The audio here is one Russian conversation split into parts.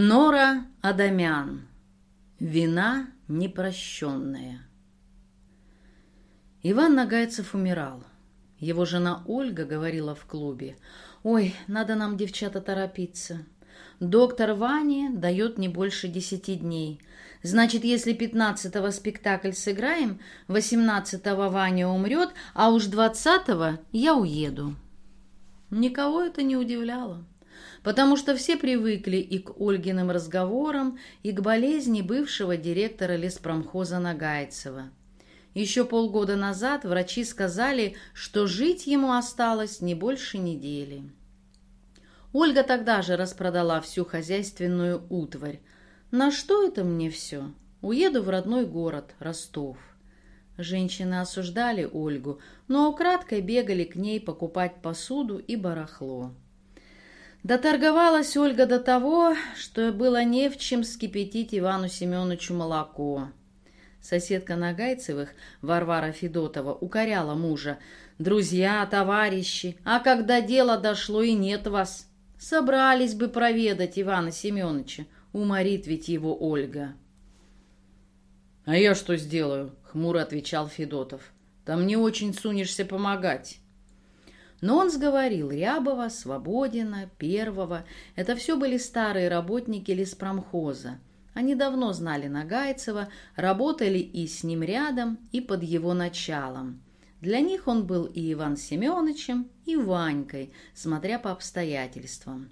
Нора Адамян. Вина непрощенная. Иван Нагайцев умирал. Его жена Ольга говорила в клубе. «Ой, надо нам, девчата, торопиться. Доктор Ваня дает не больше десяти дней. Значит, если пятнадцатого спектакль сыграем, восемнадцатого Ваня умрет, а уж двадцатого я уеду». Никого это не удивляло потому что все привыкли и к Ольгиным разговорам, и к болезни бывшего директора леспромхоза Нагайцева. Еще полгода назад врачи сказали, что жить ему осталось не больше недели. Ольга тогда же распродала всю хозяйственную утварь. «На что это мне все? Уеду в родной город, Ростов». Женщины осуждали Ольгу, но украдкой бегали к ней покупать посуду и барахло. Доторговалась Ольга до того, что было не в чем скипятить Ивану Семеновичу молоко. Соседка Нагайцевых, Варвара Федотова, укоряла мужа. «Друзья, товарищи, а когда дело дошло и нет вас, собрались бы проведать Ивана Семеновича, уморит ведь его Ольга». «А я что сделаю?» — хмуро отвечал Федотов. «Там не очень сунешься помогать». Но он сговорил Рябова, Свободина, Первого. Это все были старые работники леспромхоза. Они давно знали Нагайцева, работали и с ним рядом, и под его началом. Для них он был и Иван Семеновичем, и Ванькой, смотря по обстоятельствам.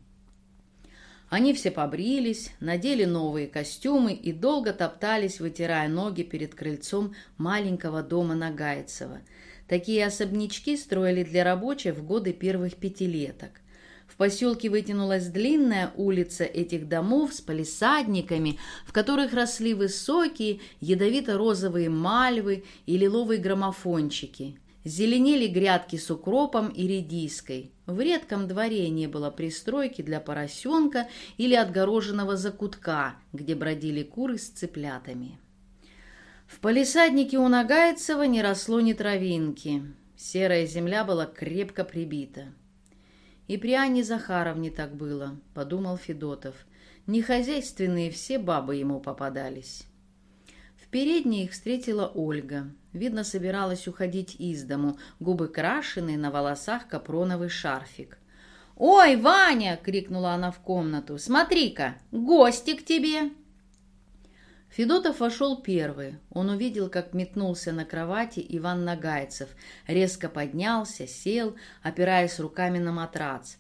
Они все побрились, надели новые костюмы и долго топтались, вытирая ноги перед крыльцом маленького дома Нагайцева – Такие особнячки строили для рабочих в годы первых пятилеток. В поселке вытянулась длинная улица этих домов с палисадниками, в которых росли высокие ядовито-розовые мальвы и лиловые граммофончики. Зеленели грядки с укропом и редиской. В редком дворе не было пристройки для поросенка или отгороженного закутка, где бродили куры с цыплятами. В палисаднике у Нагайцева не росло ни травинки. Серая земля была крепко прибита. И при Анне Захаровне так было, подумал Федотов. Нехозяйственные все бабы ему попадались. В передней их встретила Ольга. Видно, собиралась уходить из дому, губы крашеные, на волосах капроновый шарфик. «Ой, Ваня!» — крикнула она в комнату. «Смотри-ка, гости к тебе!» Федотов вошел первый. Он увидел, как метнулся на кровати Иван Нагайцев, резко поднялся, сел, опираясь руками на матрац.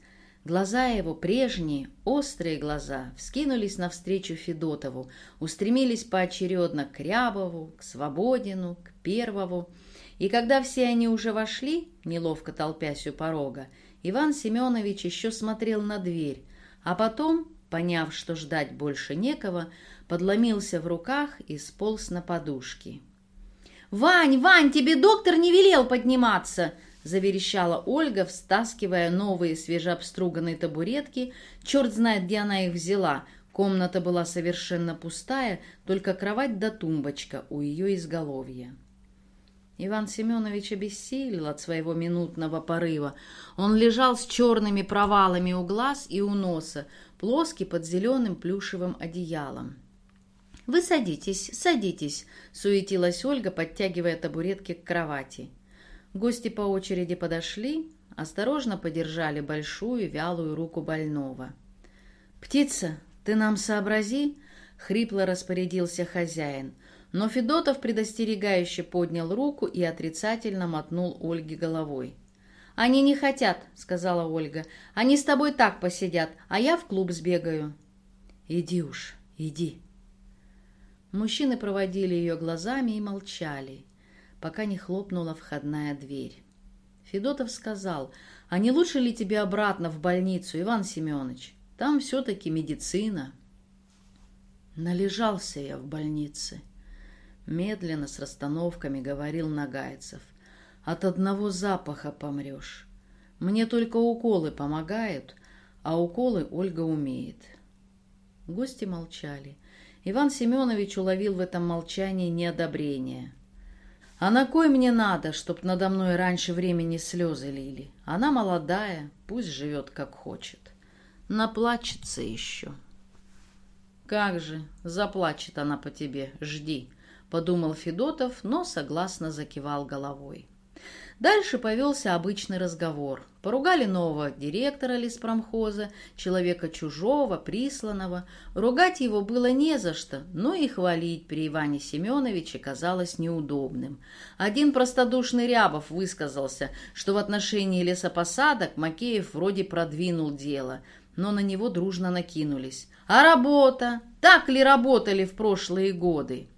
Глаза его, прежние, острые глаза, вскинулись навстречу Федотову, устремились поочередно к Рябову, к Свободину, к Первому. И когда все они уже вошли, неловко толпясь у порога, Иван Семенович еще смотрел на дверь, а потом, поняв, что ждать больше некого, подломился в руках и сполз на подушки. «Вань, Вань, тебе доктор не велел подниматься!» заверещала Ольга, встаскивая новые свежеобструганные табуретки. Черт знает, где она их взяла. Комната была совершенно пустая, только кровать да тумбочка у ее изголовья. Иван Семенович обессилел от своего минутного порыва. Он лежал с черными провалами у глаз и у носа, плоский под зеленым плюшевым одеялом. «Вы садитесь, садитесь», — суетилась Ольга, подтягивая табуретки к кровати. Гости по очереди подошли, осторожно подержали большую вялую руку больного. «Птица, ты нам сообрази», — хрипло распорядился хозяин, но Федотов предостерегающе поднял руку и отрицательно мотнул Ольге головой. «Они не хотят», — сказала Ольга. «Они с тобой так посидят, а я в клуб сбегаю». «Иди уж, иди», Мужчины проводили ее глазами и молчали, пока не хлопнула входная дверь. Федотов сказал, а не лучше ли тебе обратно в больницу, Иван Семенович? Там все-таки медицина. Належался я в больнице. Медленно, с расстановками, говорил Нагайцев. От одного запаха помрешь. Мне только уколы помогают, а уколы Ольга умеет. Гости молчали. Иван Семенович уловил в этом молчании неодобрение. «А на кой мне надо, чтоб надо мной раньше времени слезы лили? Она молодая, пусть живет как хочет. Наплачется еще». «Как же, заплачет она по тебе, жди», — подумал Федотов, но согласно закивал головой. Дальше повелся обычный разговор. Поругали нового директора леспромхоза, человека чужого, присланного. Ругать его было не за что, но и хвалить при Иване Семеновиче казалось неудобным. Один простодушный Рябов высказался, что в отношении лесопосадок Макеев вроде продвинул дело, но на него дружно накинулись. «А работа? Так ли работали в прошлые годы?»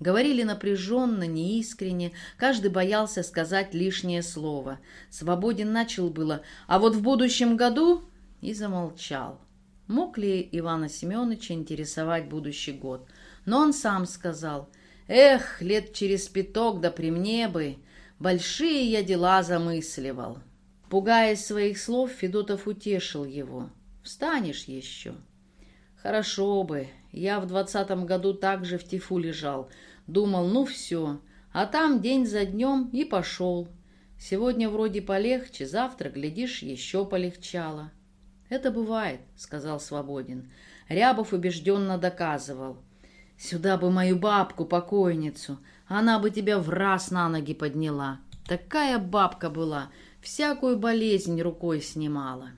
Говорили напряженно, неискренне, каждый боялся сказать лишнее слово. Свободен начал было, а вот в будущем году и замолчал. Мог ли Ивана Семеновича интересовать будущий год? Но он сам сказал, «Эх, лет через пяток да при мне бы, большие я дела замысливал». Пугаясь своих слов, Федотов утешил его. «Встанешь еще». «Хорошо бы. Я в двадцатом году также в тифу лежал. Думал, ну все. А там день за днем и пошел. Сегодня вроде полегче, завтра, глядишь, еще полегчало. «Это бывает», — сказал Свободин. Рябов убежденно доказывал. «Сюда бы мою бабку-покойницу, она бы тебя в раз на ноги подняла. Такая бабка была, всякую болезнь рукой снимала».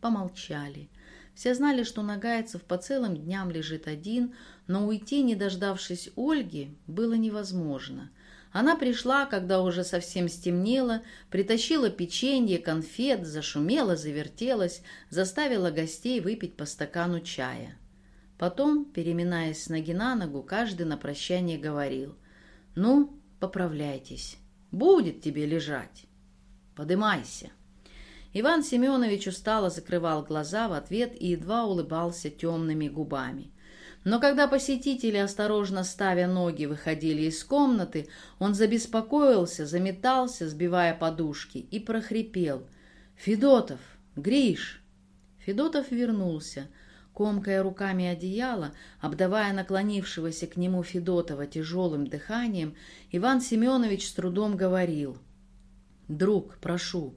Помолчали. Все знали, что Нагайцев по целым дням лежит один, но уйти, не дождавшись Ольги, было невозможно. Она пришла, когда уже совсем стемнело, притащила печенье, конфет, зашумела, завертелась, заставила гостей выпить по стакану чая. Потом, переминаясь с ноги на ногу, каждый на прощание говорил «Ну, поправляйтесь, будет тебе лежать, подымайся». Иван Семенович устало закрывал глаза в ответ и едва улыбался темными губами. Но когда посетители, осторожно ставя ноги, выходили из комнаты, он забеспокоился, заметался, сбивая подушки, и прохрипел. «Федотов! Гриш!» Федотов вернулся, комкая руками одеяло, обдавая наклонившегося к нему Федотова тяжелым дыханием, Иван Семенович с трудом говорил. «Друг, прошу,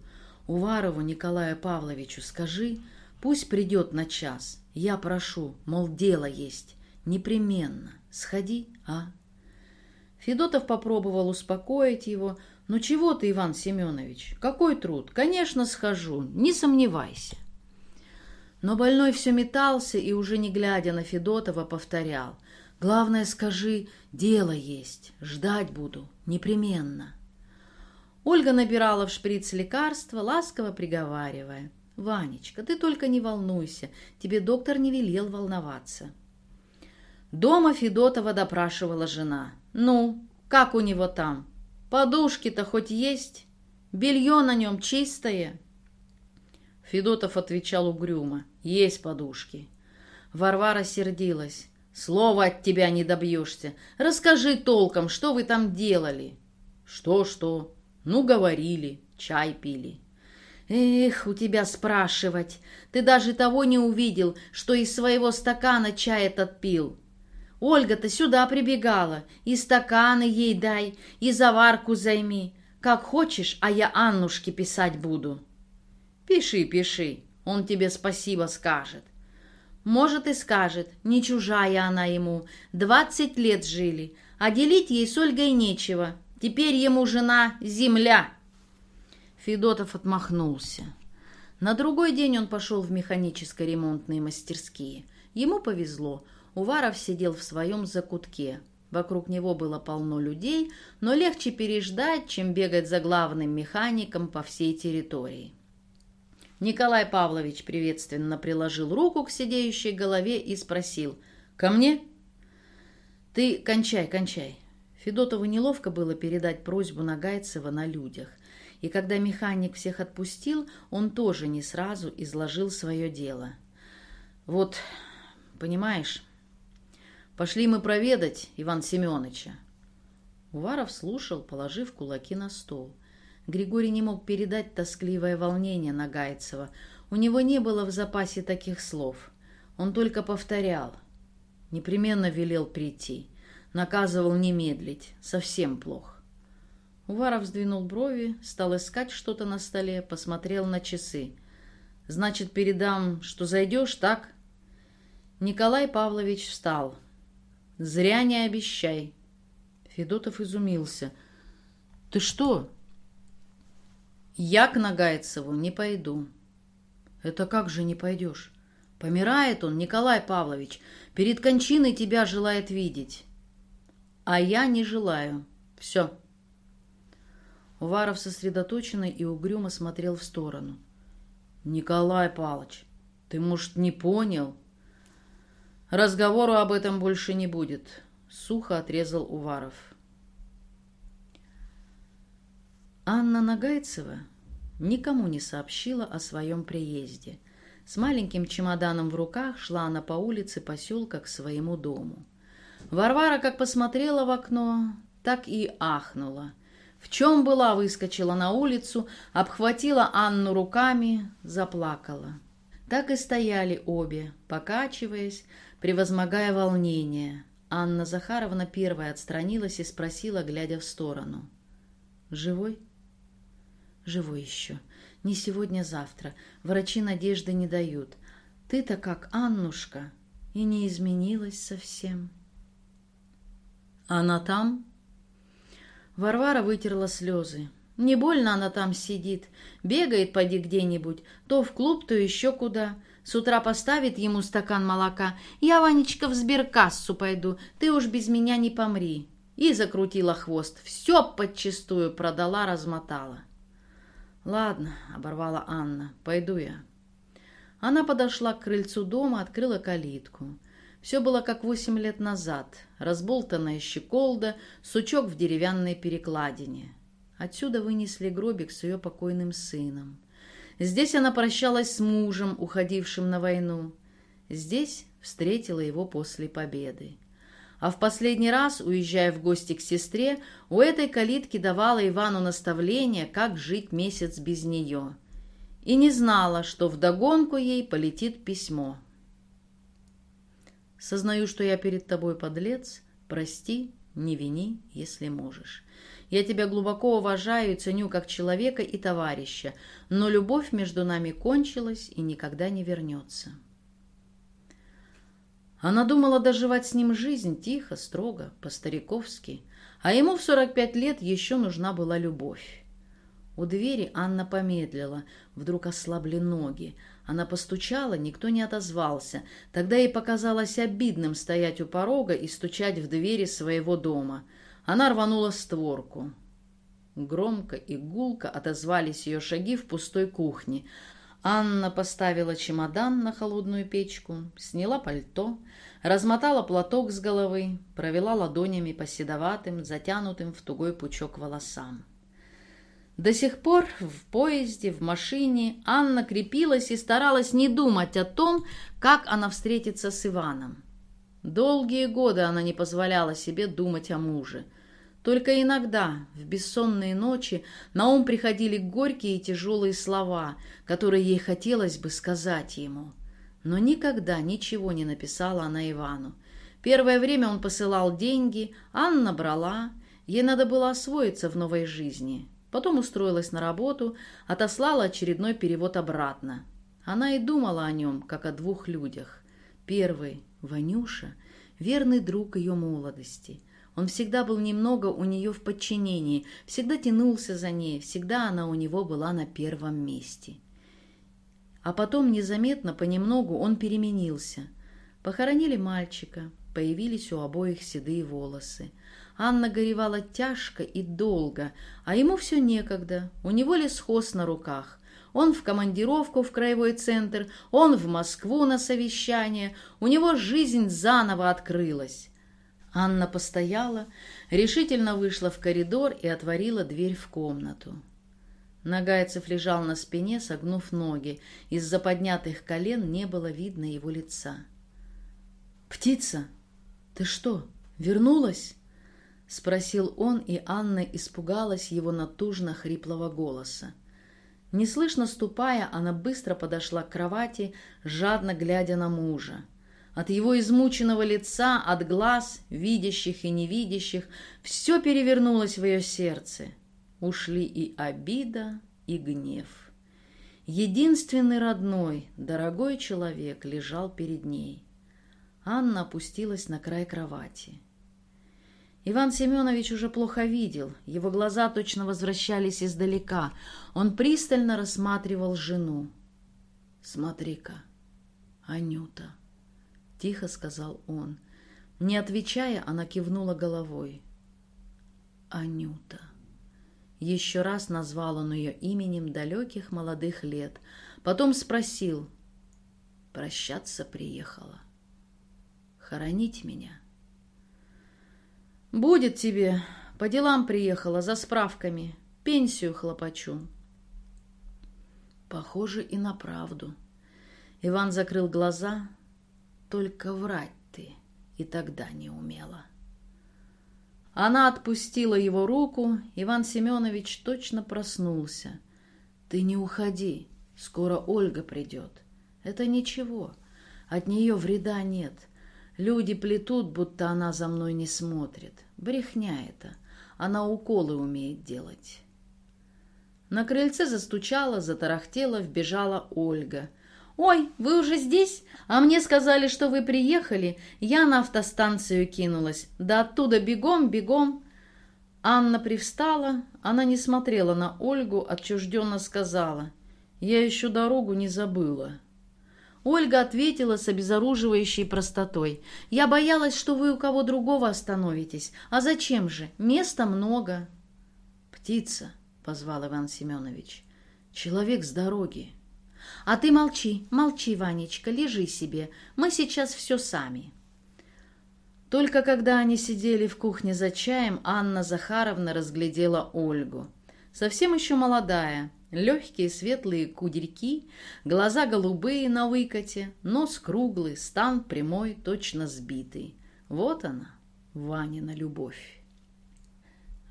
Уварову Николаю Павловичу скажи, пусть придет на час. Я прошу, мол, дело есть. Непременно. Сходи, а?» Федотов попробовал успокоить его. «Ну чего ты, Иван Семенович? Какой труд? Конечно, схожу, не сомневайся». Но больной все метался и, уже не глядя на Федотова, повторял. «Главное, скажи, дело есть, ждать буду, непременно». Ольга набирала в шприц лекарства, ласково приговаривая. «Ванечка, ты только не волнуйся, тебе доктор не велел волноваться». Дома Федотова допрашивала жена. «Ну, как у него там? Подушки-то хоть есть? Белье на нем чистое?» Федотов отвечал угрюмо. «Есть подушки». Варвара сердилась. «Слова от тебя не добьешься. Расскажи толком, что вы там делали?» «Что-что? Ну, говорили, чай пили. Эх, у тебя спрашивать. Ты даже того не увидел, что из своего стакана чай этот пил. Ольга-то сюда прибегала. И стаканы ей дай, и заварку займи. Как хочешь, а я Аннушке писать буду. Пиши, пиши, он тебе спасибо скажет. Может и скажет, не чужая она ему. Двадцать лет жили, а делить ей с Ольгой нечего. Теперь ему жена земля. Федотов отмахнулся. На другой день он пошел в механическо-ремонтные мастерские. Ему повезло. Уваров сидел в своем закутке. Вокруг него было полно людей, но легче переждать, чем бегать за главным механиком по всей территории. Николай Павлович приветственно приложил руку к сидеющей голове и спросил «Ко мне?» «Ты кончай, кончай. Федотову неловко было передать просьбу Нагайцева на людях. И когда механик всех отпустил, он тоже не сразу изложил свое дело. «Вот, понимаешь, пошли мы проведать Ивана Семеновича». Уваров слушал, положив кулаки на стол. Григорий не мог передать тоскливое волнение Нагайцева. У него не было в запасе таких слов. Он только повторял. Непременно велел прийти. Наказывал не медлить. Совсем плохо. Уваров сдвинул брови, стал искать что-то на столе, посмотрел на часы. «Значит, передам, что зайдешь, так?» Николай Павлович встал. «Зря не обещай». Федотов изумился. «Ты что?» «Я к Нагайцеву не пойду». «Это как же не пойдешь? Помирает он, Николай Павлович. Перед кончиной тебя желает видеть». «А я не желаю. Все». Уваров сосредоточенно и угрюмо смотрел в сторону. «Николай Павлович, ты, может, не понял?» «Разговору об этом больше не будет», — сухо отрезал Уваров. Анна Нагайцева никому не сообщила о своем приезде. С маленьким чемоданом в руках шла она по улице поселка к своему дому. Варвара как посмотрела в окно, так и ахнула. В чем была, выскочила на улицу, обхватила Анну руками, заплакала. Так и стояли обе, покачиваясь, превозмогая волнение. Анна Захаровна первая отстранилась и спросила, глядя в сторону. «Живой?» «Живой еще. Не сегодня-завтра. Врачи надежды не дают. Ты-то как, Аннушка, и не изменилась совсем». «Она там?» Варвара вытерла слезы. Не больно она там сидит. Бегает, поди где-нибудь. То в клуб, то еще куда. С утра поставит ему стакан молока. «Я, Ванечка, в сберкассу пойду. Ты уж без меня не помри». И закрутила хвост. Все подчистую продала, размотала. «Ладно», — оборвала Анна, — «пойду я». Она подошла к крыльцу дома, открыла калитку. Все было как восемь лет назад. Разболтанная щеколда, сучок в деревянной перекладине. Отсюда вынесли гробик с ее покойным сыном. Здесь она прощалась с мужем, уходившим на войну. Здесь встретила его после победы. А в последний раз, уезжая в гости к сестре, у этой калитки давала Ивану наставление, как жить месяц без нее. И не знала, что вдогонку ей полетит письмо. Сознаю, что я перед тобой подлец. Прости, не вини, если можешь. Я тебя глубоко уважаю и ценю как человека и товарища, но любовь между нами кончилась и никогда не вернется. Она думала доживать с ним жизнь тихо, строго, по-стариковски, а ему в 45 лет еще нужна была любовь. У двери Анна помедлила, вдруг ослабли ноги. Она постучала, никто не отозвался. Тогда ей показалось обидным стоять у порога и стучать в двери своего дома. Она рванула створку. Громко и гулко отозвались ее шаги в пустой кухне. Анна поставила чемодан на холодную печку, сняла пальто, размотала платок с головы, провела ладонями по седоватым, затянутым в тугой пучок волосам. До сих пор в поезде, в машине Анна крепилась и старалась не думать о том, как она встретится с Иваном. Долгие годы она не позволяла себе думать о муже. Только иногда, в бессонные ночи, на ум приходили горькие и тяжелые слова, которые ей хотелось бы сказать ему. Но никогда ничего не написала она Ивану. Первое время он посылал деньги, Анна брала. Ей надо было освоиться в новой жизни. Потом устроилась на работу, отослала очередной перевод обратно. Она и думала о нем, как о двух людях. Первый, Ванюша, верный друг ее молодости. Он всегда был немного у нее в подчинении, всегда тянулся за ней, всегда она у него была на первом месте. А потом незаметно, понемногу он переменился. Похоронили мальчика, появились у обоих седые волосы. Анна горевала тяжко и долго, а ему все некогда, у него лесхоз на руках. Он в командировку в краевой центр, он в Москву на совещание, у него жизнь заново открылась. Анна постояла, решительно вышла в коридор и отворила дверь в комнату. Нагайцев лежал на спине, согнув ноги. Из-за поднятых колен не было видно его лица. «Птица, ты что, вернулась?» — спросил он, и Анна испугалась его натужно хриплого голоса. Неслышно ступая, она быстро подошла к кровати, жадно глядя на мужа. От его измученного лица, от глаз, видящих и невидящих, все перевернулось в ее сердце. Ушли и обида, и гнев. Единственный родной, дорогой человек лежал перед ней. Анна опустилась на край кровати. Иван Семенович уже плохо видел, его глаза точно возвращались издалека. Он пристально рассматривал жену. «Смотри-ка, Анюта», — тихо сказал он. Не отвечая, она кивнула головой. «Анюта». Еще раз назвал он ее именем далеких молодых лет. Потом спросил. «Прощаться приехала. Хоронить меня?» «Будет тебе. По делам приехала, за справками. Пенсию хлопочу». Похоже и на правду. Иван закрыл глаза. Только врать ты и тогда не умела. Она отпустила его руку. Иван Семенович точно проснулся. «Ты не уходи. Скоро Ольга придет. Это ничего. От нее вреда нет. Люди плетут, будто она за мной не смотрит. Брехня это. Она уколы умеет делать. На крыльце застучала, затарахтела, вбежала Ольга. «Ой, вы уже здесь? А мне сказали, что вы приехали. Я на автостанцию кинулась. Да оттуда бегом, бегом». Анна привстала. Она не смотрела на Ольгу, отчужденно сказала. «Я еще дорогу не забыла». Ольга ответила с обезоруживающей простотой. «Я боялась, что вы у кого другого остановитесь. А зачем же? Места много». «Птица», — позвал Иван Семенович. «Человек с дороги». «А ты молчи, молчи, Ванечка, лежи себе. Мы сейчас все сами». Только когда они сидели в кухне за чаем, Анна Захаровна разглядела Ольгу. Совсем еще молодая, Легкие светлые кудерьки, глаза голубые на выкате, нос круглый, стан прямой, точно сбитый. Вот она, Ванина любовь.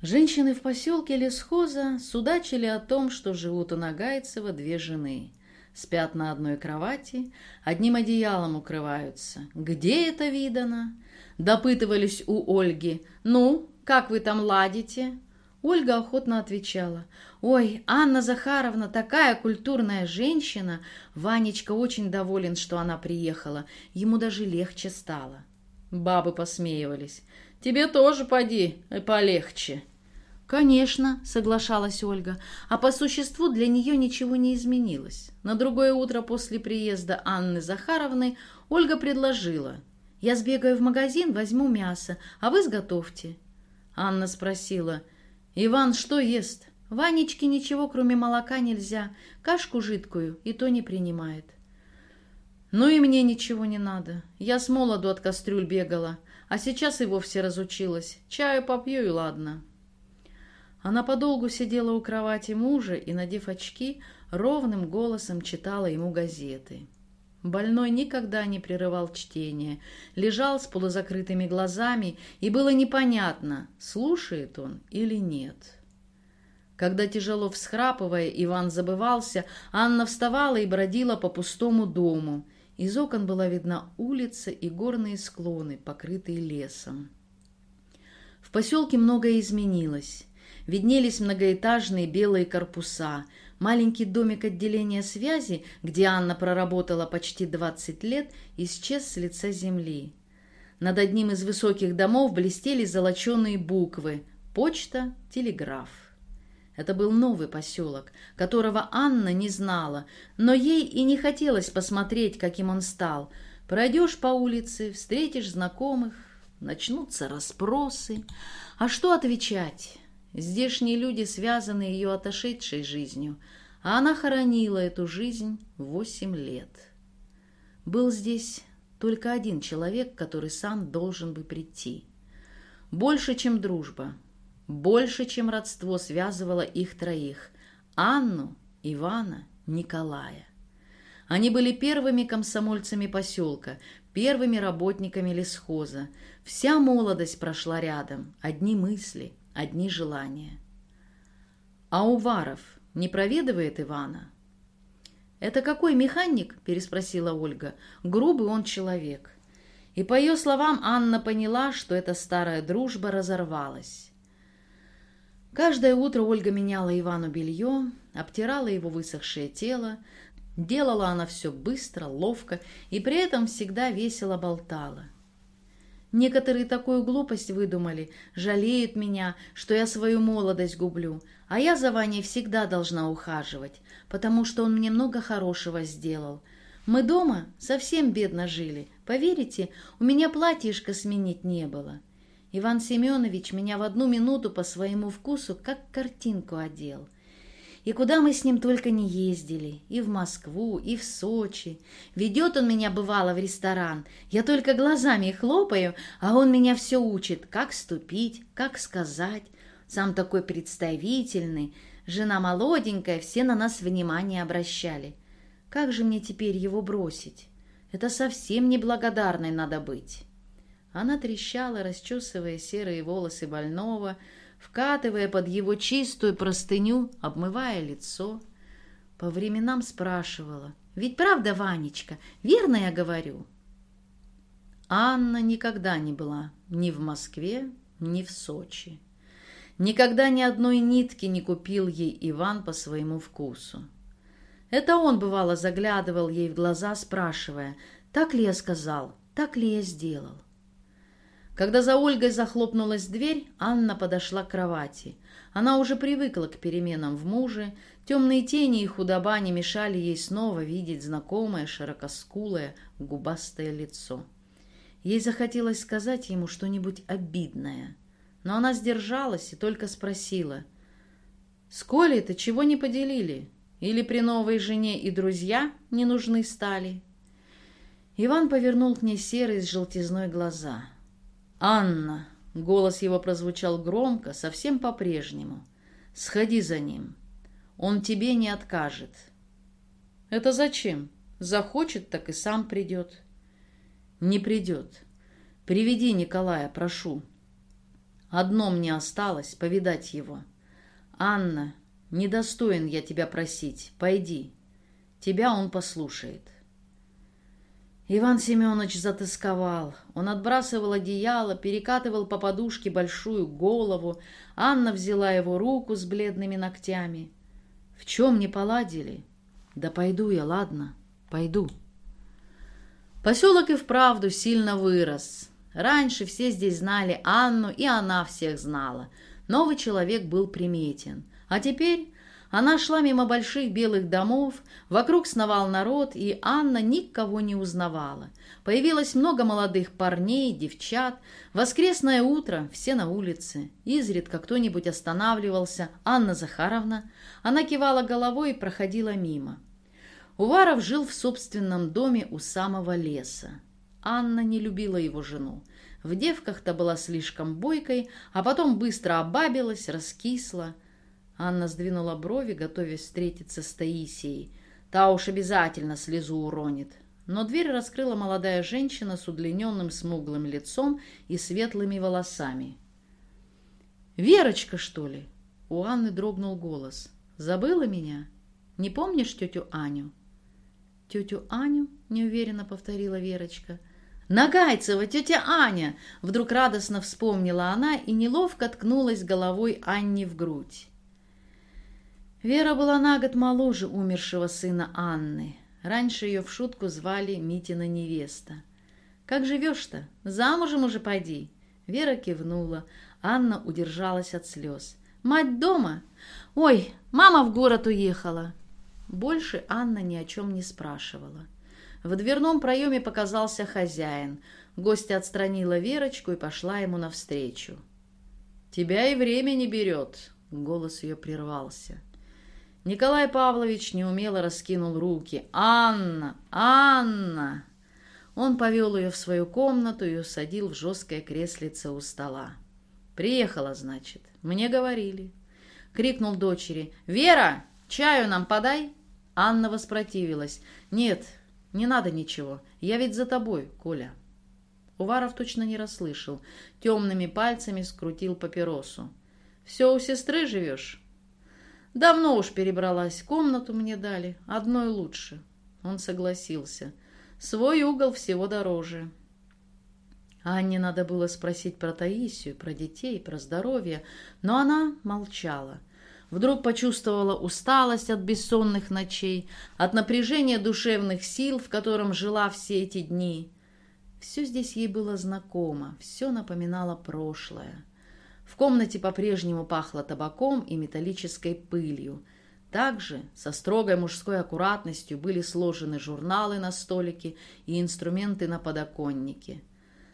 Женщины в поселке лесхоза судачили о том, что живут у Нагайцева две жены. Спят на одной кровати, одним одеялом укрываются. Где это видано? Допытывались у Ольги. «Ну, как вы там ладите?» Ольга охотно отвечала. «Ой, Анна Захаровна такая культурная женщина! Ванечка очень доволен, что она приехала. Ему даже легче стало». Бабы посмеивались. «Тебе тоже поди полегче». «Конечно», — соглашалась Ольга, а по существу для нее ничего не изменилось. На другое утро после приезда Анны Захаровны Ольга предложила. «Я сбегаю в магазин, возьму мясо, а вы сготовьте». Анна спросила, «Иван что ест?» «Ванечке ничего, кроме молока, нельзя. Кашку жидкую и то не принимает». «Ну и мне ничего не надо. Я с молоду от кастрюль бегала, а сейчас и вовсе разучилась. Чаю попью и ладно». Она подолгу сидела у кровати мужа и, надев очки, ровным голосом читала ему газеты. Больной никогда не прерывал чтение, лежал с полузакрытыми глазами, и было непонятно, слушает он или нет. Когда, тяжело всхрапывая, Иван забывался, Анна вставала и бродила по пустому дому. Из окон была видна улица и горные склоны, покрытые лесом. В поселке многое изменилось. Виднелись многоэтажные белые корпуса – Маленький домик отделения связи, где Анна проработала почти 20 лет, исчез с лица земли. Над одним из высоких домов блестели золоченые буквы «Почта», «Телеграф». Это был новый поселок, которого Анна не знала, но ей и не хотелось посмотреть, каким он стал. Пройдешь по улице, встретишь знакомых, начнутся расспросы. А что отвечать? Здешние люди связаны ее отошедшей жизнью, а она хоронила эту жизнь восемь лет. Был здесь только один человек, который сам должен бы прийти. Больше, чем дружба, больше, чем родство связывало их троих – Анну, Ивана, Николая. Они были первыми комсомольцами поселка, первыми работниками лесхоза. Вся молодость прошла рядом, одни мысли – одни желания. А Уваров не проведывает Ивана? «Это какой механик?» – переспросила Ольга. «Грубый он человек». И по ее словам Анна поняла, что эта старая дружба разорвалась. Каждое утро Ольга меняла Ивану белье, обтирала его высохшее тело, Делала она все быстро, ловко и при этом всегда весело болтала. Некоторые такую глупость выдумали, жалеют меня, что я свою молодость гублю, а я за Ваней всегда должна ухаживать, потому что он мне много хорошего сделал. Мы дома совсем бедно жили, поверите, у меня платьишко сменить не было. Иван Семенович меня в одну минуту по своему вкусу как картинку одел — и куда мы с ним только не ездили, и в Москву, и в Сочи. Ведет он меня, бывало, в ресторан. Я только глазами хлопаю, а он меня все учит, как ступить, как сказать. Сам такой представительный, жена молоденькая, все на нас внимание обращали. Как же мне теперь его бросить? Это совсем неблагодарной надо быть. Она трещала, расчесывая серые волосы больного, вкатывая под его чистую простыню, обмывая лицо. По временам спрашивала, «Ведь правда, Ванечка, верно я говорю?» Анна никогда не была ни в Москве, ни в Сочи. Никогда ни одной нитки не купил ей Иван по своему вкусу. Это он, бывало, заглядывал ей в глаза, спрашивая, «Так ли я сказал? Так ли я сделал?» Когда за Ольгой захлопнулась дверь, Анна подошла к кровати. Она уже привыкла к переменам в муже, темные тени и худоба не мешали ей снова видеть знакомое широкоскулое губастое лицо. Ей захотелось сказать ему что-нибудь обидное, но она сдержалась и только спросила, «С Колей-то чего не поделили? Или при новой жене и друзья не нужны стали?» Иван повернул к ней серые с желтизной глаза – «Анна!» — голос его прозвучал громко, совсем по-прежнему. «Сходи за ним. Он тебе не откажет». «Это зачем? Захочет, так и сам придет». «Не придет. Приведи Николая, прошу. Одно мне осталось — повидать его. Анна, недостоин я тебя просить, пойди. Тебя он послушает». Иван Семенович затысковал. Он отбрасывал одеяло, перекатывал по подушке большую голову. Анна взяла его руку с бледными ногтями. «В чем не поладили?» «Да пойду я, ладно, пойду». Поселок и вправду сильно вырос. Раньше все здесь знали Анну, и она всех знала. Новый человек был приметен. А теперь она шла мимо больших белых домов, вокруг сновал народ, и Анна никого не узнавала. Появилось много молодых парней, девчат. Воскресное утро, все на улице. Изредка кто-нибудь останавливался. Анна Захаровна. Она кивала головой и проходила мимо. Уваров жил в собственном доме у самого леса. Анна не любила его жену. В девках-то была слишком бойкой, а потом быстро обабилась, раскисла. Анна сдвинула брови, готовясь встретиться с Таисией. Та уж обязательно слезу уронит. Но дверь раскрыла молодая женщина с удлиненным смуглым лицом и светлыми волосами. «Верочка, что ли?» У Анны дрогнул голос. «Забыла меня? Не помнишь тетю Аню?» «Тетю Аню?» — неуверенно повторила Верочка. «Нагайцева, тетя Аня!» Вдруг радостно вспомнила она и неловко ткнулась головой Анне в грудь. Вера была на год моложе умершего сына Анны. Раньше ее в шутку звали Митина невеста. «Как живешь-то? Замужем уже пойди!» Вера кивнула. Анна удержалась от слез. «Мать дома? Ой, мама в город уехала!» Больше Анна ни о чем не спрашивала. В дверном проеме показался хозяин. Гостья отстранила Верочку и пошла ему навстречу. «Тебя и время не берет!» Голос ее прервался. Николай Павлович неумело раскинул руки. «Анна! Анна!» Он повел ее в свою комнату и усадил в жесткое креслице у стола. «Приехала, значит. Мне говорили». Крикнул дочери. «Вера, чаю нам подай!» Анна воспротивилась. «Нет, не надо ничего. Я ведь за тобой, Коля». Уваров точно не расслышал. Темными пальцами скрутил папиросу. «Все у сестры живешь?» Давно уж перебралась, комнату мне дали, одной лучше. Он согласился. Свой угол всего дороже. Анне надо было спросить про Таисию, про детей, про здоровье, но она молчала. Вдруг почувствовала усталость от бессонных ночей, от напряжения душевных сил, в котором жила все эти дни. Все здесь ей было знакомо, все напоминало прошлое. В комнате по-прежнему пахло табаком и металлической пылью. Также со строгой мужской аккуратностью были сложены журналы на столике и инструменты на подоконнике.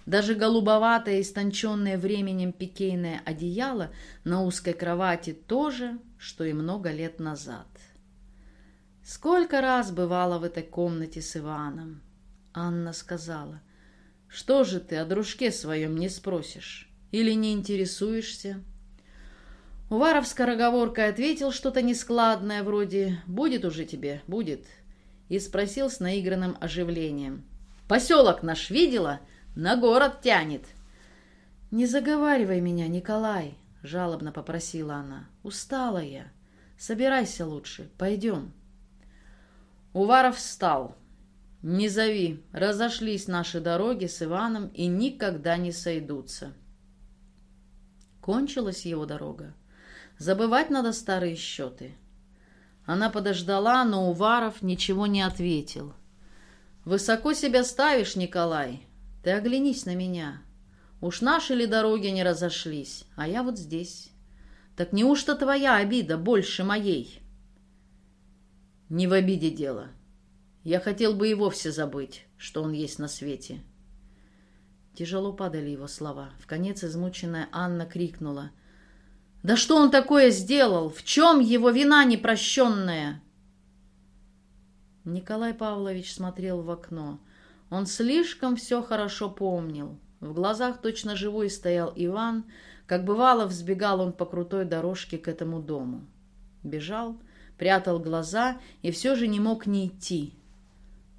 Даже голубоватое, истонченное временем пикейное одеяло на узкой кровати тоже, что и много лет назад. Сколько раз бывала в этой комнате с Иваном. Анна сказала, что же ты о дружке своем не спросишь? Или не интересуешься? Уваров скороговоркой ответил что-то нескладное, вроде «будет уже тебе, будет», и спросил с наигранным оживлением. «Поселок наш видела?» На город тянет. «Не заговаривай меня, Николай», — жалобно попросила она. «Устала я. Собирайся лучше. Пойдем». Уваров встал. «Не зови. Разошлись наши дороги с Иваном и никогда не сойдутся». Кончилась его дорога. Забывать надо старые счеты. Она подождала, но Уваров ничего не ответил. «Высоко себя ставишь, Николай. Ты оглянись на меня. Уж наши ли дороги не разошлись, а я вот здесь. Так неужто твоя обида больше моей? Не в обиде дело. Я хотел бы и вовсе забыть, что он есть на свете. Тяжело падали его слова. В конец измученная Анна крикнула. «Да что он такое сделал? В чем его вина непрощенная?» Николай Павлович смотрел в окно. Он слишком все хорошо помнил. В глазах точно живой стоял Иван, как бывало, взбегал он по крутой дорожке к этому дому. Бежал, прятал глаза и все же не мог не идти.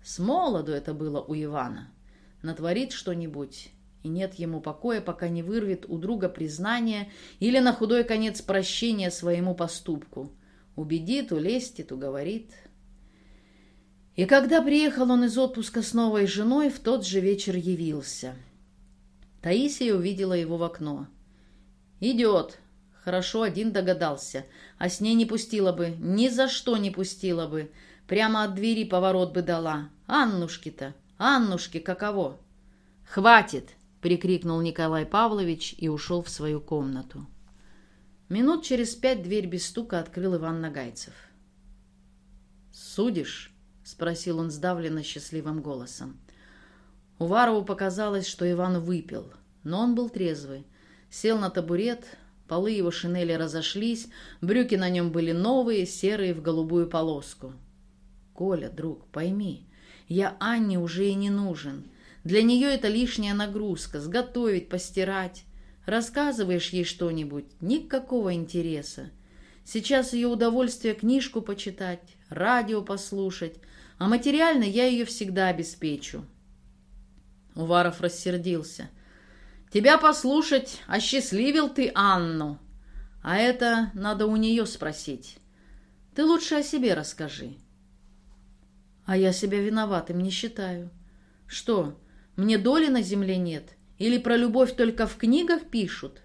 С молоду это было у Ивана. Натворит что-нибудь, и нет ему покоя, пока не вырвет у друга признание или на худой конец прощения своему поступку. Убедит, улестит, уговорит, и когда приехал он из отпуска с новой женой, в тот же вечер явился. Таисия увидела его в окно. «Идет!» Хорошо, один догадался. А с ней не пустила бы, ни за что не пустила бы. Прямо от двери поворот бы дала. Аннушки-то, Аннушки, каково? «Хватит!» — прикрикнул Николай Павлович и ушел в свою комнату. Минут через пять дверь без стука открыл Иван Нагайцев. «Судишь?» — спросил он сдавленно счастливым голосом. Уварову показалось, что Иван выпил, но он был трезвый. Сел на табурет, полы его шинели разошлись, брюки на нем были новые, серые в голубую полоску. «Коля, друг, пойми, я Анне уже и не нужен. Для нее это лишняя нагрузка, сготовить, постирать. Рассказываешь ей что-нибудь, никакого интереса. Сейчас ее удовольствие книжку почитать, радио послушать, а материально я ее всегда обеспечу. Уваров рассердился. «Тебя послушать, осчастливил ты Анну. А это надо у нее спросить. Ты лучше о себе расскажи». «А я себя виноватым не считаю. Что, мне доли на земле нет? Или про любовь только в книгах пишут?»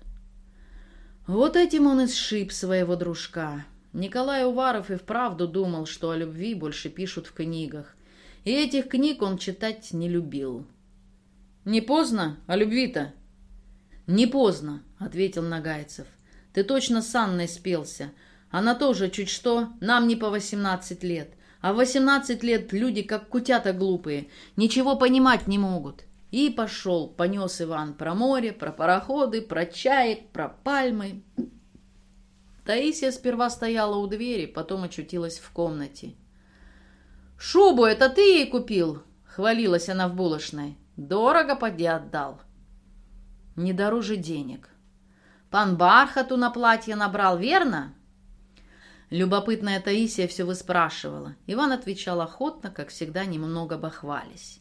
Вот этим он и сшиб своего дружка. Николай Уваров и вправду думал, что о любви больше пишут в книгах. И этих книг он читать не любил. «Не поздно о любви-то?» «Не поздно», — ответил Нагайцев. «Ты точно с Анной спелся. Она тоже чуть что, нам не по восемнадцать лет. А в восемнадцать лет люди как кутята глупые, ничего понимать не могут». И пошел, понес Иван про море, про пароходы, про чаек, про пальмы. Таисия сперва стояла у двери, потом очутилась в комнате. «Шубу это ты ей купил?» — хвалилась она в булочной. «Дорого поди отдал». «Не дороже денег». «Пан бархату на платье набрал, верно?» Любопытная Таисия все выспрашивала. Иван отвечал охотно, как всегда, немного бахвались.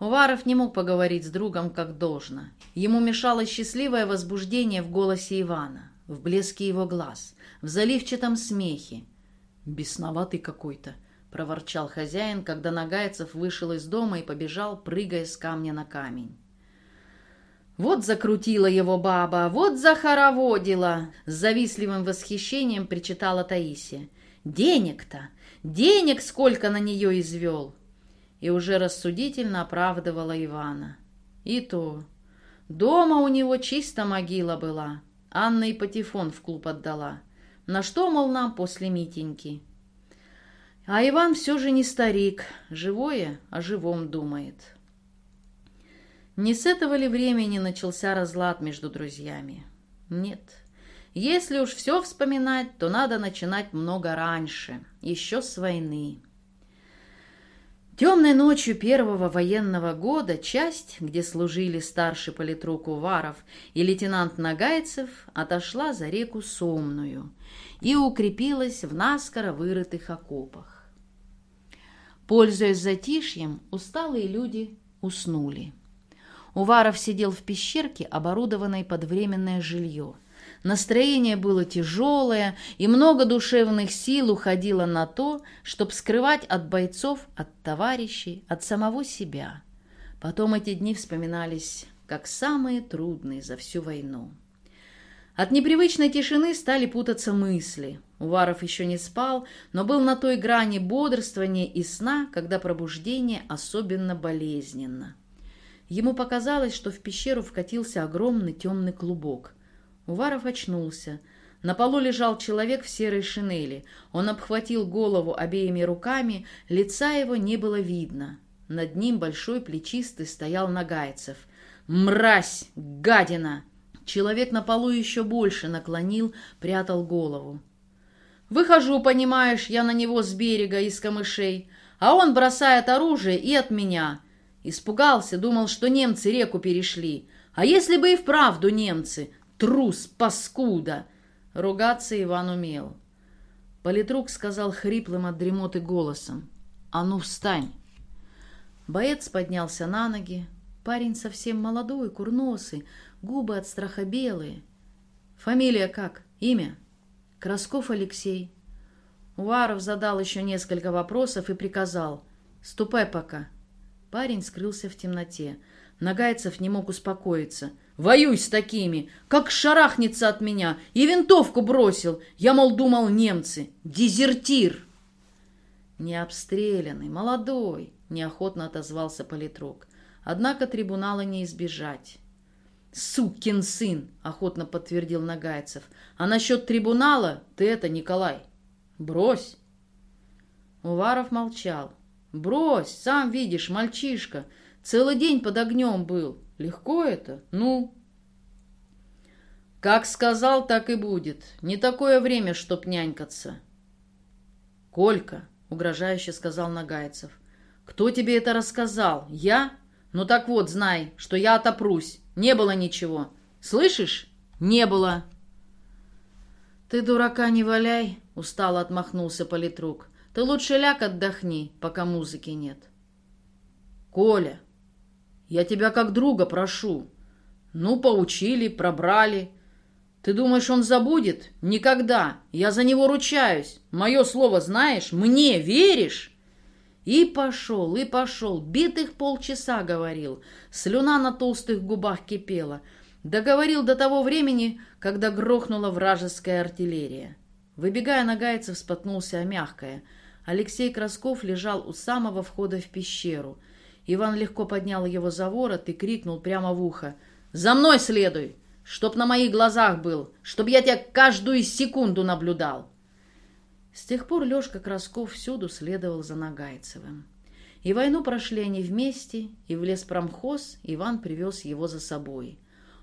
Уваров не мог поговорить с другом как должно. Ему мешало счастливое возбуждение в голосе Ивана в блеске его глаз, в заливчатом смехе. «Бесноватый какой-то», — проворчал хозяин, когда Нагайцев вышел из дома и побежал, прыгая с камня на камень. Вот закрутила его баба, вот захороводила!» С завистливым восхищением причитала Таисия. «Денег-то! Денег сколько на нее извел!» И уже рассудительно оправдывала Ивана. «И то! Дома у него чисто могила была. Анна и патефон в клуб отдала. На что, мол, нам после митеньки?» А Иван все же не старик, живое о живом думает. Не с этого ли времени начался разлад между друзьями? Нет. Если уж все вспоминать, то надо начинать много раньше, еще с войны. Темной ночью первого военного года часть, где служили старший политрук Уваров и лейтенант Нагайцев, отошла за реку Сомную и укрепилась в наскоро вырытых окопах. Пользуясь затишьем, усталые люди уснули. Уваров сидел в пещерке, оборудованной под временное жилье. Настроение было тяжелое, и много душевных сил уходило на то, чтобы скрывать от бойцов, от товарищей, от самого себя. Потом эти дни вспоминались как самые трудные за всю войну. От непривычной тишины стали путаться мысли. Уваров еще не спал, но был на той грани бодрствования и сна, когда пробуждение особенно болезненно. Ему показалось, что в пещеру вкатился огромный темный клубок. Уваров очнулся. На полу лежал человек в серой шинели. Он обхватил голову обеими руками, лица его не было видно. Над ним большой плечистый стоял Нагайцев. «Мразь! Гадина!» Человек на полу еще больше наклонил, прятал голову. «Выхожу, понимаешь, я на него с берега, из камышей, а он бросает оружие и от меня. Испугался, думал, что немцы реку перешли. А если бы и вправду немцы? Трус, паскуда!» Ругаться Иван умел. Политрук сказал хриплым от дремоты голосом. «А ну, встань!» Боец поднялся на ноги. Парень совсем молодой, курносый, губы от страха белые. «Фамилия как? Имя?» «Красков Алексей». Уваров задал еще несколько вопросов и приказал. «Ступай пока». Парень скрылся в темноте. Нагайцев не мог успокоиться. «Воюй с такими! Как шарахнется от меня! И винтовку бросил! Я, мол, думал, немцы! Дезертир!» «Не обстрелянный, молодой!» — неохотно отозвался политрук. «Однако трибунала не избежать». «Сукин сын!» — охотно подтвердил Нагайцев. «А насчет трибунала ты это, Николай, брось!» Уваров молчал. Брось, сам видишь, мальчишка. Целый день под огнем был. Легко это? Ну? Как сказал, так и будет. Не такое время, чтоб нянькаться. Колька, угрожающе сказал Нагайцев. Кто тебе это рассказал? Я? Ну так вот, знай, что я отопрусь. Не было ничего. Слышишь? Не было. Ты дурака не валяй, устало отмахнулся политрук. Ты лучше ляг отдохни, пока музыки нет. Коля, я тебя как друга прошу. Ну, поучили, пробрали. Ты думаешь, он забудет? Никогда. Я за него ручаюсь. Мое слово знаешь? Мне веришь? И пошел, и пошел. Битых полчаса говорил. Слюна на толстых губах кипела. Договорил до того времени, когда грохнула вражеская артиллерия. Выбегая на гайцев, споткнулся о мягкое — Алексей Красков лежал у самого входа в пещеру. Иван легко поднял его за ворот и крикнул прямо в ухо. «За мной следуй! Чтоб на моих глазах был! Чтоб я тебя каждую секунду наблюдал!» С тех пор Лешка Красков всюду следовал за Нагайцевым. И войну прошли они вместе, и в леспромхоз Иван привез его за собой.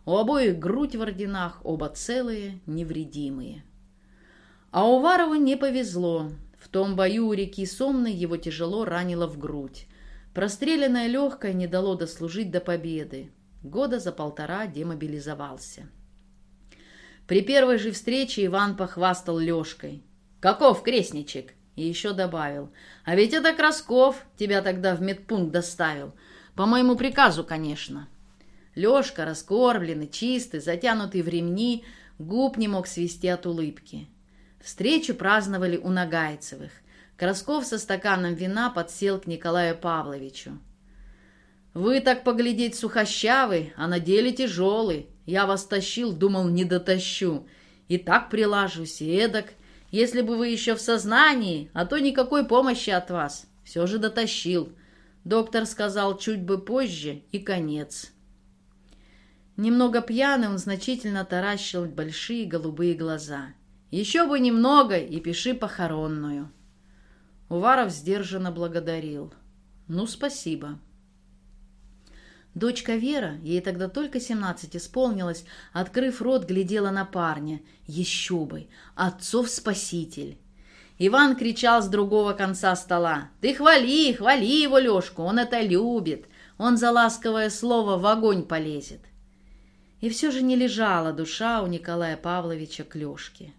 У обоих грудь в орденах, оба целые, невредимые. А Уварову не повезло. В том бою у реки Сомны его тяжело ранило в грудь. Простреленное легкое не дало дослужить до победы. Года за полтора демобилизовался. При первой же встрече Иван похвастал Лешкой. «Каков крестничек?» И еще добавил. «А ведь это Красков тебя тогда в медпункт доставил. По моему приказу, конечно». Лешка, раскормленный, чистый, затянутый в ремни, губ не мог свести от улыбки. Встречу праздновали у Нагайцевых. Красков со стаканом вина подсел к Николаю Павловичу. Вы так поглядеть сухощавый, а на деле тяжелый. Я вас тащил, думал, не дотащу. И так прилажусь, и эдак. Если бы вы еще в сознании, а то никакой помощи от вас. Все же дотащил. Доктор сказал чуть бы позже, и конец. Немного пьяный он значительно таращил большие голубые глаза. «Еще бы немного, и пиши похоронную». Уваров сдержанно благодарил. «Ну, спасибо». Дочка Вера, ей тогда только семнадцать исполнилось, открыв рот, глядела на парня. Еще бы! Отцов спаситель! Иван кричал с другого конца стола. «Ты хвали, хвали его, Лешку, он это любит. Он за ласковое слово в огонь полезет». И все же не лежала душа у Николая Павловича к Лешке.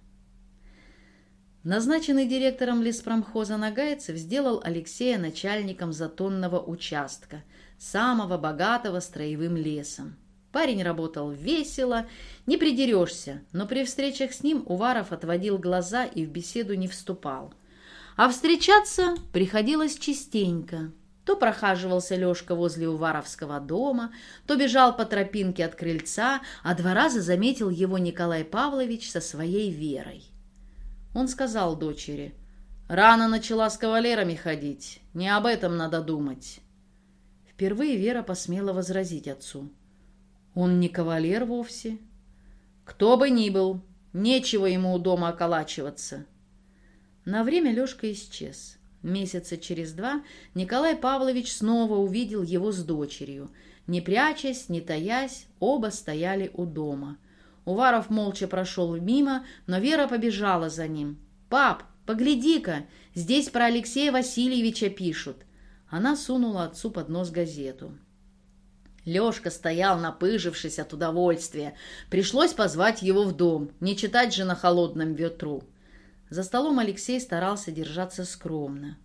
Назначенный директором леспромхоза Нагайцев сделал Алексея начальником затонного участка, самого богатого строевым лесом. Парень работал весело, не придерешься, но при встречах с ним Уваров отводил глаза и в беседу не вступал. А встречаться приходилось частенько. То прохаживался Лешка возле Уваровского дома, то бежал по тропинке от крыльца, а два раза заметил его Николай Павлович со своей Верой. Он сказал дочери, «Рано начала с кавалерами ходить, не об этом надо думать». Впервые Вера посмела возразить отцу. «Он не кавалер вовсе». «Кто бы ни был, нечего ему у дома околачиваться». На время Лешка исчез. Месяца через два Николай Павлович снова увидел его с дочерью. Не прячась, не таясь, оба стояли у дома – Уваров молча прошел мимо, но Вера побежала за ним. «Пап, погляди-ка, здесь про Алексея Васильевича пишут». Она сунула отцу под нос газету. Лешка стоял, напыжившись от удовольствия. Пришлось позвать его в дом, не читать же на холодном ветру. За столом Алексей старался держаться скромно.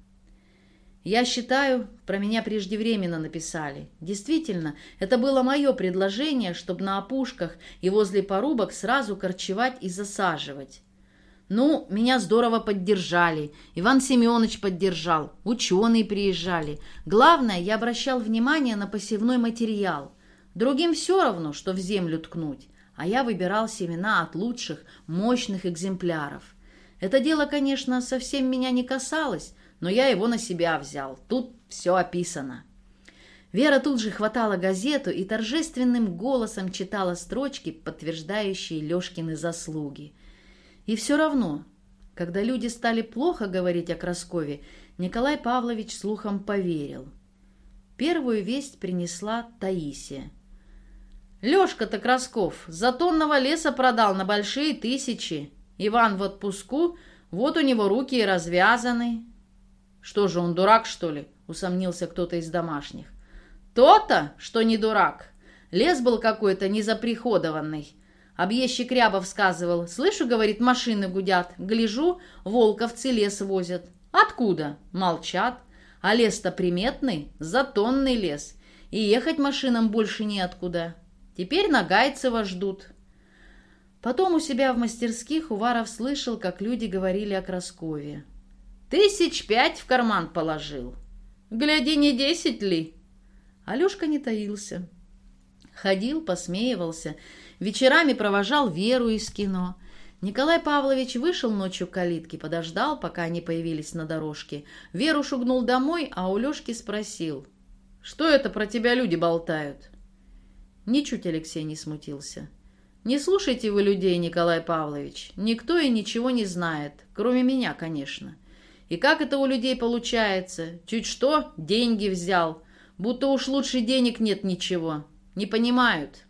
Я считаю, про меня преждевременно написали. Действительно, это было мое предложение, чтобы на опушках и возле порубок сразу корчевать и засаживать. Ну, меня здорово поддержали. Иван Семенович поддержал. Ученые приезжали. Главное, я обращал внимание на посевной материал. Другим все равно, что в землю ткнуть. А я выбирал семена от лучших, мощных экземпляров. Это дело, конечно, совсем меня не касалось, но я его на себя взял. Тут все описано. Вера тут же хватала газету и торжественным голосом читала строчки, подтверждающие Лешкины заслуги. И все равно, когда люди стали плохо говорить о Краскове, Николай Павлович слухом поверил. Первую весть принесла Таисия. «Лешка-то Красков затонного леса продал на большие тысячи. Иван в отпуску, вот у него руки и развязаны. «Что же, он дурак, что ли?» — усомнился кто-то из домашних. «То-то, что не дурак. Лес был какой-то незаприходованный». Объездчик Рябов сказывал. «Слышу, — говорит, — машины гудят. Гляжу, волковцы лес возят. Откуда? Молчат. А лес-то приметный, затонный лес. И ехать машинам больше неоткуда. Теперь Нагайцева ждут». Потом у себя в мастерских Уваров слышал, как люди говорили о Краскове. Тысяч пять в карман положил. Гляди, не десять ли? Алешка не таился. Ходил, посмеивался, вечерами провожал Веру из кино. Николай Павлович вышел ночью к калитке, подождал, пока они появились на дорожке. Веру шугнул домой, а у Лешки спросил. «Что это про тебя люди болтают?» Ничуть Алексей не смутился. «Не слушайте вы людей, Николай Павлович. Никто и ничего не знает, кроме меня, конечно. И как это у людей получается? Чуть что, деньги взял. Будто уж лучше денег нет ничего. Не понимают.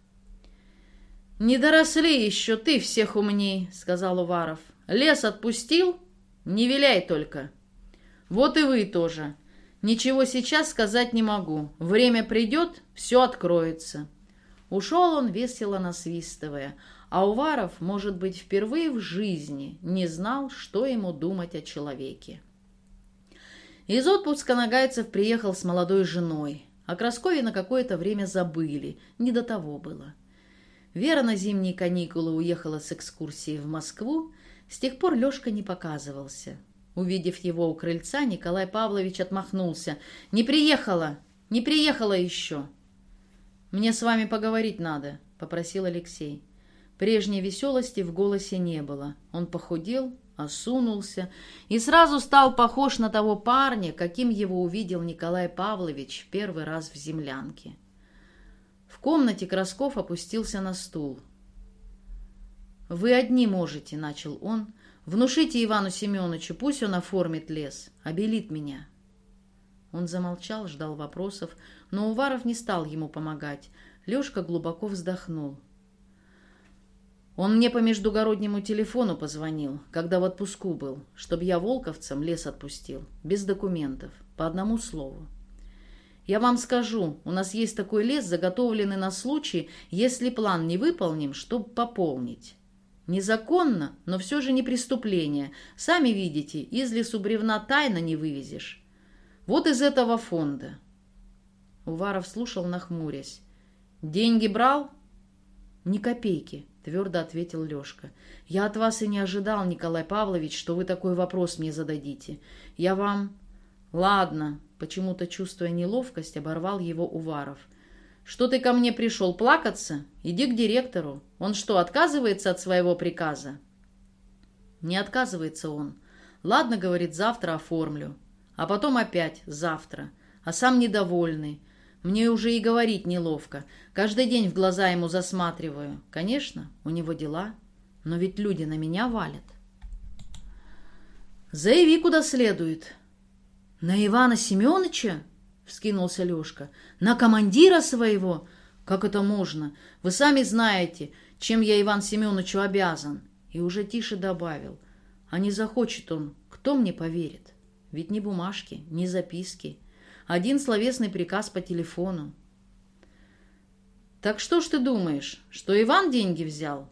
«Не доросли еще, ты всех умней», — сказал Уваров. «Лес отпустил? Не виляй только». «Вот и вы тоже. Ничего сейчас сказать не могу. Время придет, все откроется». Ушел он, весело насвистывая, а Уваров, может быть, впервые в жизни не знал, что ему думать о человеке. Из отпуска Нагайцев приехал с молодой женой. О Краскове на какое-то время забыли, не до того было. Вера на зимние каникулы уехала с экскурсией в Москву, с тех пор Лешка не показывался. Увидев его у крыльца, Николай Павлович отмахнулся. «Не приехала! Не приехала еще». «Мне с вами поговорить надо», — попросил Алексей. Прежней веселости в голосе не было. Он похудел, осунулся и сразу стал похож на того парня, каким его увидел Николай Павлович в первый раз в землянке. В комнате Красков опустился на стул. «Вы одни можете», — начал он. «Внушите Ивану Семеновичу, пусть он оформит лес, обелит меня». Он замолчал, ждал вопросов, но Уваров не стал ему помогать. Лешка глубоко вздохнул. Он мне по междугороднему телефону позвонил, когда в отпуску был, чтобы я волковцам лес отпустил, без документов, по одному слову. Я вам скажу, у нас есть такой лес, заготовленный на случай, если план не выполним, чтобы пополнить. Незаконно, но все же не преступление. Сами видите, из лесу бревна тайно не вывезешь. Вот из этого фонда. Уваров слушал, нахмурясь. Деньги брал? Ни копейки твердо ответил Лешка. «Я от вас и не ожидал, Николай Павлович, что вы такой вопрос мне зададите. Я вам...» «Ладно», — почему-то чувствуя неловкость, оборвал его Уваров. «Что ты ко мне пришел, плакаться? Иди к директору. Он что, отказывается от своего приказа?» «Не отказывается он. Ладно, — говорит, — завтра оформлю. А потом опять завтра. А сам недовольный. Мне уже и говорить неловко. Каждый день в глаза ему засматриваю. Конечно, у него дела, но ведь люди на меня валят. «Заяви, куда следует». «На Ивана Семеновича?» — вскинулся Лешка. «На командира своего? Как это можно? Вы сами знаете, чем я Иван Семеновичу обязан». И уже тише добавил. «А не захочет он, кто мне поверит? Ведь ни бумажки, ни записки, один словесный приказ по телефону. «Так что ж ты думаешь, что Иван деньги взял?»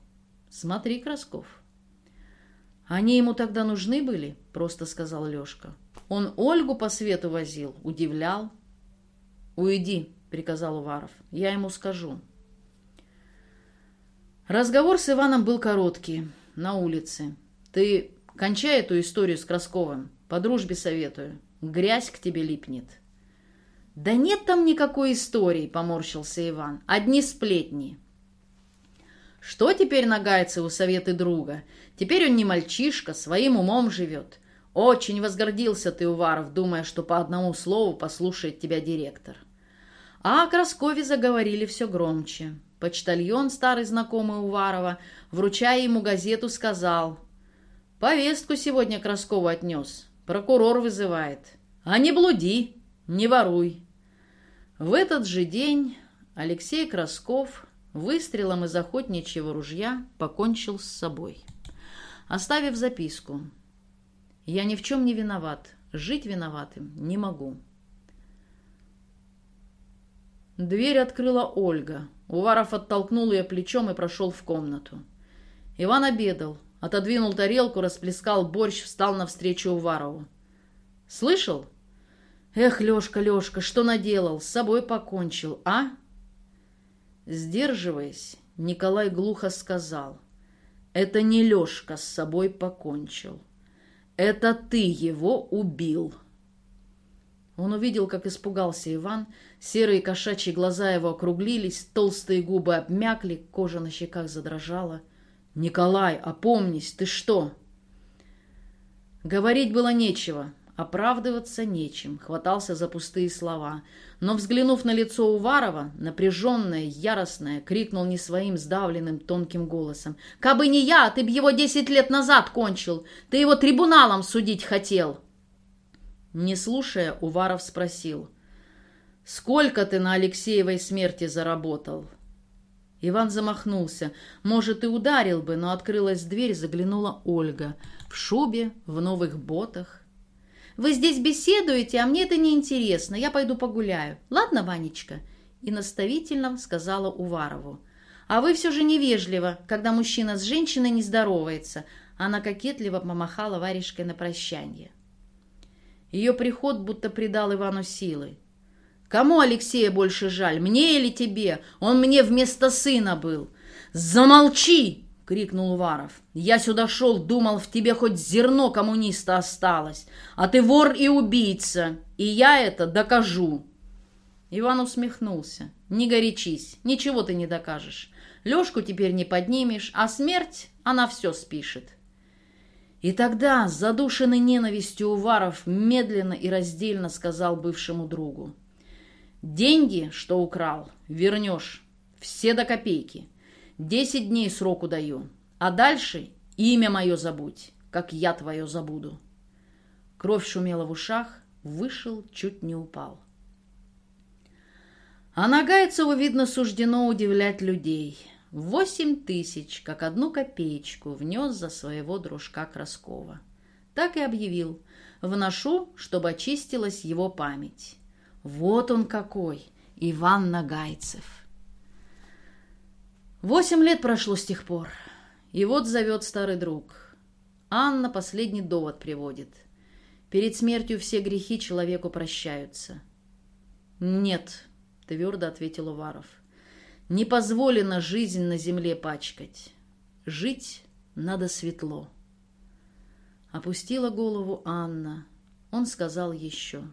«Смотри, Красков». «Они ему тогда нужны были?» — просто сказал Лешка. «Он Ольгу по свету возил, удивлял». «Уйди», — приказал Уваров. «Я ему скажу». Разговор с Иваном был короткий, на улице. «Ты кончай эту историю с Красковым, по дружбе советую. Грязь к тебе липнет». «Да нет там никакой истории», — поморщился Иван. «Одни сплетни». «Что теперь нагается у советы друга? Теперь он не мальчишка, своим умом живет. Очень возгордился ты, Уваров, думая, что по одному слову послушает тебя директор». А о Краскове заговорили все громче. Почтальон, старый знакомый Уварова, вручая ему газету, сказал, «Повестку сегодня Краскову отнес. Прокурор вызывает. А не блуди, не воруй». В этот же день Алексей Красков выстрелом из охотничьего ружья покончил с собой, оставив записку. «Я ни в чем не виноват, жить виноватым не могу». Дверь открыла Ольга. Уваров оттолкнул ее плечом и прошел в комнату. Иван обедал, отодвинул тарелку, расплескал борщ, встал навстречу Уварову. «Слышал?» Эх, Лешка, Лешка, что наделал? С собой покончил, а? Сдерживаясь, Николай глухо сказал. Это не Лешка с собой покончил. Это ты его убил. Он увидел, как испугался Иван. Серые кошачьи глаза его округлились, толстые губы обмякли, кожа на щеках задрожала. «Николай, опомнись, ты что?» Говорить было нечего. Оправдываться нечем, хватался за пустые слова. Но, взглянув на лицо Уварова, напряженное, яростное, крикнул не своим сдавленным тонким голосом. «Кабы не я, ты б его десять лет назад кончил! Ты его трибуналом судить хотел!» Не слушая, Уваров спросил. «Сколько ты на Алексеевой смерти заработал?» Иван замахнулся. Может, и ударил бы, но открылась дверь, заглянула Ольга. В шубе, в новых ботах, вы здесь беседуете, а мне это не интересно. Я пойду погуляю. Ладно, Ванечка?» И наставительно сказала Уварову. «А вы все же невежливо, когда мужчина с женщиной не здоровается». Она кокетливо помахала варежкой на прощание. Ее приход будто придал Ивану силы. «Кому Алексея больше жаль, мне или тебе? Он мне вместо сына был!» «Замолчи!» — крикнул Уваров. «Я сюда шел, думал, в тебе хоть зерно коммуниста осталось, а ты вор и убийца, и я это докажу». Иван усмехнулся. «Не горячись, ничего ты не докажешь. Лешку теперь не поднимешь, а смерть, она все спишет». И тогда, задушенный ненавистью Уваров, медленно и раздельно сказал бывшему другу. «Деньги, что украл, вернешь. Все до копейки. Десять дней сроку даю. А дальше имя мое забудь, как я твое забуду». Кровь шумела в ушах, вышел, чуть не упал. А Нагайцеву, видно, суждено удивлять людей. Восемь тысяч, как одну копеечку, внес за своего дружка Краскова. Так и объявил. Вношу, чтобы очистилась его память. Вот он какой, Иван Нагайцев. Восемь лет прошло с тех пор. И вот зовет старый друг. Анна последний довод приводит. Перед смертью все грехи человеку прощаются. «Нет», — твердо ответил Уваров. «Не позволено жизнь на земле пачкать. Жить надо светло». Опустила голову Анна. Он сказал еще.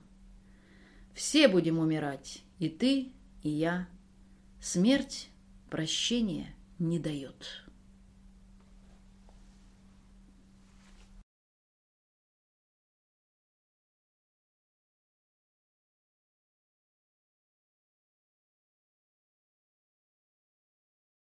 «Все будем умирать, и ты, и я. Смерть прощения не дает».